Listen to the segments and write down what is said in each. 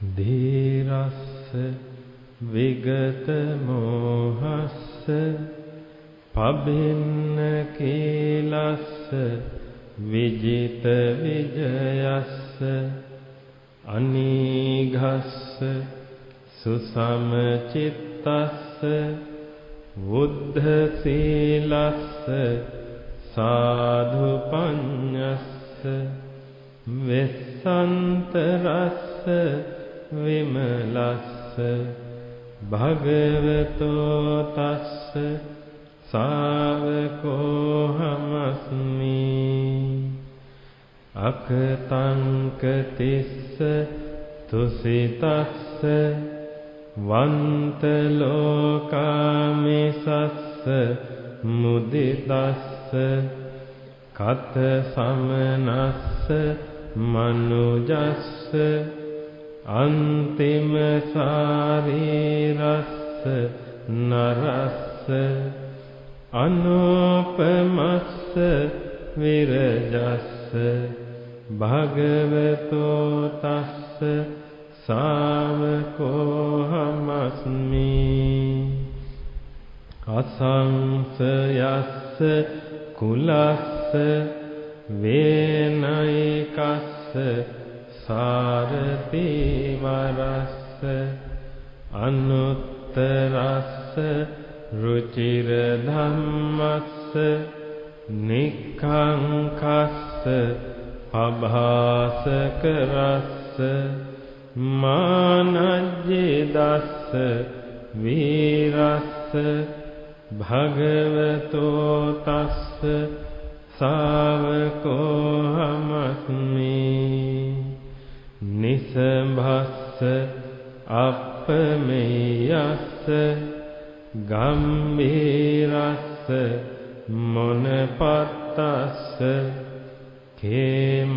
ධීරස්ස විගත මෝහස්ස පබින්න කීලස්ස විජිත විජයස්ස අනීඝස්ස සුසමචිත්තස්ස බුද්ධ සීලස්ස සාධු පඤ්ඤස්ස වෙස්සන්තරස්ස විමලස්ස භගවතෝ තස්ස සාවකෝ හමස්මි. අකතංක තිස්ස තුසිතස්ස වන්ත ලෝකාමිසස්ස මුදිතස්ස කත සමනස්ස මනුජස්ස අන්තිම ශාරීරස්ස නරස්ස අනෝපමස්ස විරජස්ස භගවතෝ තස්ස සාවකෝ හමස්මි අසංසයස්ස කුලස්ස වේනයිකස්ස සාරති වරස්ස අනුත්තරස්ස රුචිර ධම්මස්ස නික්ඛංකස්ස පභාසක රස්ස මානජ්ජේදස්ස වීරස්ස භගවතෝ තස්ස සාවකෝ නිසභස්ස අප්පමේයස්ස ගම්බීරස්ස මොනපත්තස්ස කේමංකරස්ස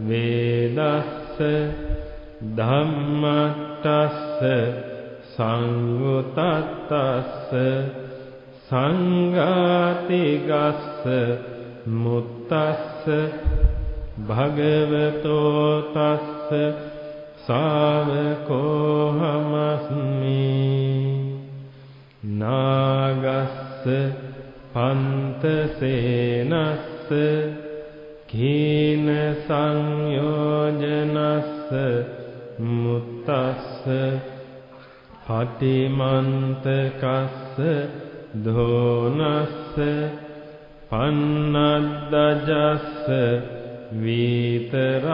වේදස්ස ධම්මට්ටස්ස සංගුතත්තස්ස සංඝාතිගස්ස මුත්තස්ස භගවතෝ තස්ස සාවකෝ හමස්මි නාගස්ස පන්තසේනස්ස කීන සංයෝජනස්ස මුත්තස්ස පටිමන්තකස්ස ධෝනස්ස පන්නද්දජස්ස වීතරාගස්ස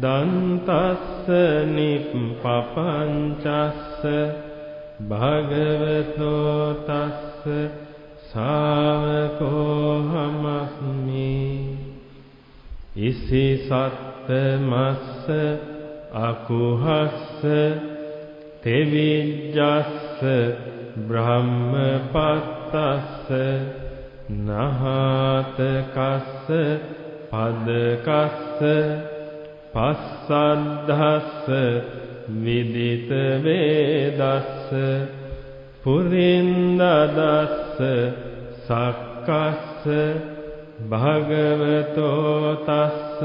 දන්තස්ස නිප්පපංචස්ස භගවතෝ තස්ස ශාවකෝ හමස්මි ඉසි සත්තමස්ස අකුහස්ස තෙවිජ්ජස්ස බ්‍රහ්මපත්තස්ස නහාතකස්ස පදකස්ස පස්සද්ධස්ස විදිත වේදස්ස පුරින්දදස්ස සක්කස්ස භගවතෝ තස්ස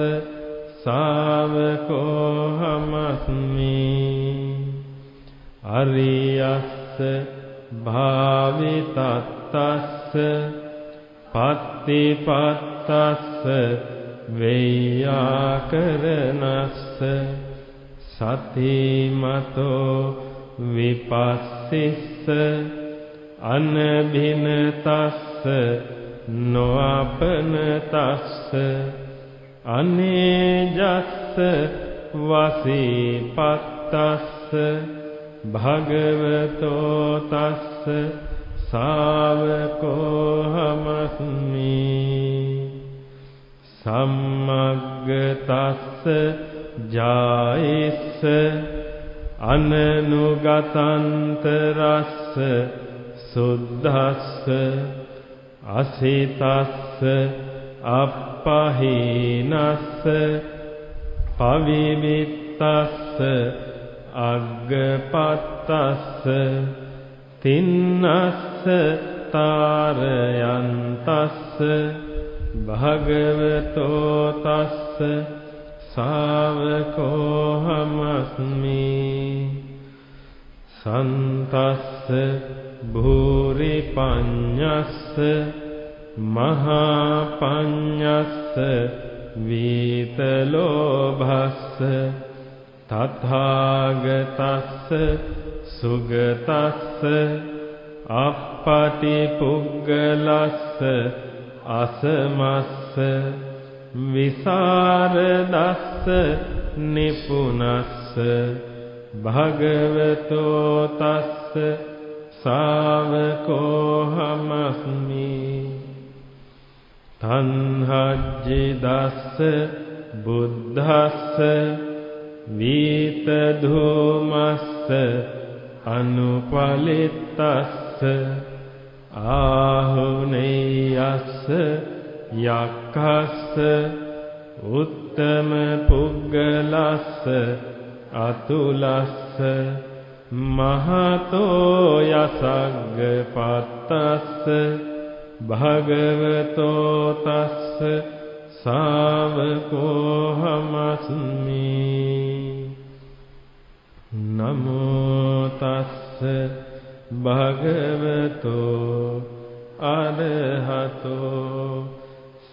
සාවකෝ හමස්මි අරියස්ස භාවිතත්තස්ස පත්තිපත්තස්ස වෙය්‍යාකරණස්ස සතිමතෝ විපස්සිස්ස අනබිනතස්ස නොඅපනතස්ස. අනේජස්ස වසීපත්තස්ස භගවතෝ තස්ස සාවකෝ ජායිස්ස අනනුගතන්තරස්ස සුද්ධස්ස අසිතස්ස අප්පහීනස්ස පවිවිත්තස්ස අග්ගපත්තස්ස තින්නස්ස තාරයන්තස්ස භගවතෝ තස්ස සාවකෝහමස්මි සන්තස්ස භූරි පඤ්ඤස්ස මහා පඤ්ඤස්ස වීතලෝභස්ස තථාගතස්ස සුගතස්ස අප්පටි පුග්ගලස්ස අසමස්ස විසරදස්ස නිපුනස්ස භගවතෝ තස්ස සාවකෝහමස්මි තන්හජ්ජිදස්ස බුද්ධස්ස වීත ධූමස්ස අනුපලිත්තස්ස ආහුනේයස්ස යක්ඛස්ස උත්තම පුග්ගලස්ස අතුලස්ස මහතෝ යසග්ග පත්තස්ස භගවතෝ තස්ස සාවකෝහමස්මි නමෝ තස්ස භගවතෝ අරහතෝ.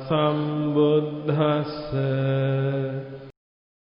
සම්බුද්දස්ස